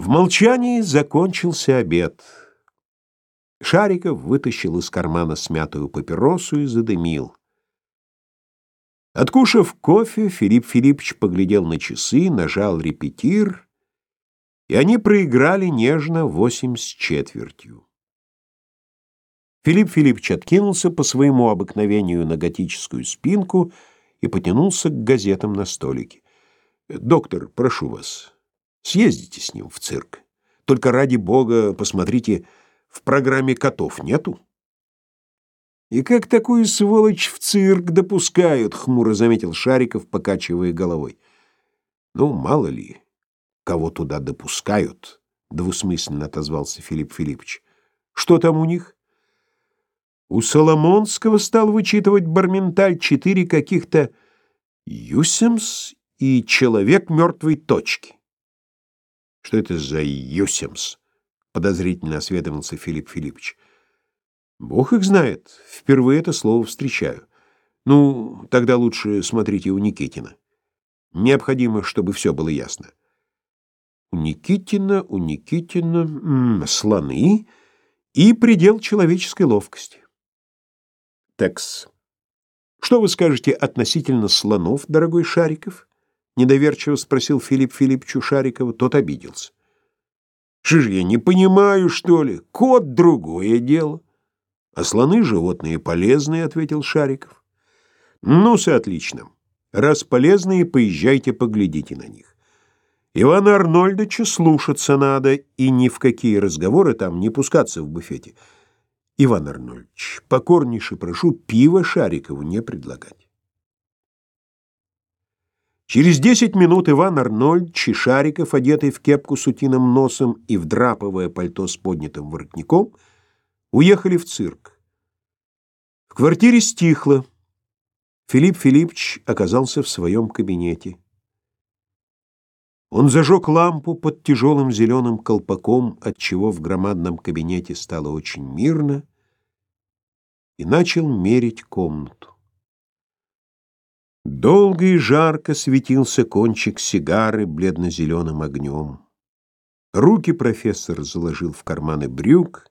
В молчании закончился обед. Шариков вытащил из кармана смятую папиросу и задымил. Откушав кофе, Филипп Филиппович поглядел на часы, нажал репетир, и они проиграли нежно восемь с четвертью. Филипп Филиппович откинулся по своему обыкновению на готическую спинку и потянулся к газетам на столике. «Доктор, прошу вас». Съездите с ним в цирк. Только ради бога, посмотрите, в программе котов нету. И как такую сволочь в цирк допускают, хмуро заметил Шариков, покачивая головой. Ну, мало ли, кого туда допускают, двусмысленно отозвался Филипп Филиппович. Что там у них? У Соломонского стал вычитывать Барменталь четыре каких-то Юсемс и человек мертвой точки. Что это за Юсемс? Подозрительно осведомился Филипп Филиппович. Бог их знает. Впервые это слово встречаю. Ну, тогда лучше смотрите у Никитина. Необходимо, чтобы все было ясно. У Никитина, у Никитина м слоны и предел человеческой ловкости. Текс. Что вы скажете относительно слонов, дорогой Шариков? Недоверчиво спросил Филипп Филипповичу Шарикова. Тот обиделся. Что же я не понимаю, что ли? Кот — другое дело. А слоны — животные полезные, — ответил Шариков. Ну-с, отлично. Раз полезные, поезжайте, поглядите на них. Ивана Арнольдовича слушаться надо, и ни в какие разговоры там не пускаться в буфете. Иван Арнольдович, покорнейше прошу пиво Шарикову не предлагать. Через десять минут Иван Арнольд Чешариков, одетый в кепку с утиным носом и в драповое пальто с поднятым воротником, уехали в цирк. В квартире стихло. Филипп Филиппович оказался в своем кабинете. Он зажег лампу под тяжелым зеленым колпаком, отчего в громадном кабинете стало очень мирно, и начал мерить комнату. Долго и жарко светился кончик сигары бледно-зеленым огнем. Руки профессор заложил в карманы брюк,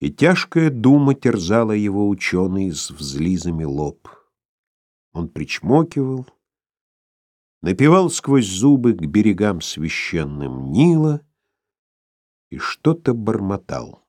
и тяжкая дума терзала его ученый с взлизами лоб. Он причмокивал, напевал сквозь зубы к берегам священным Нила и что-то бормотал.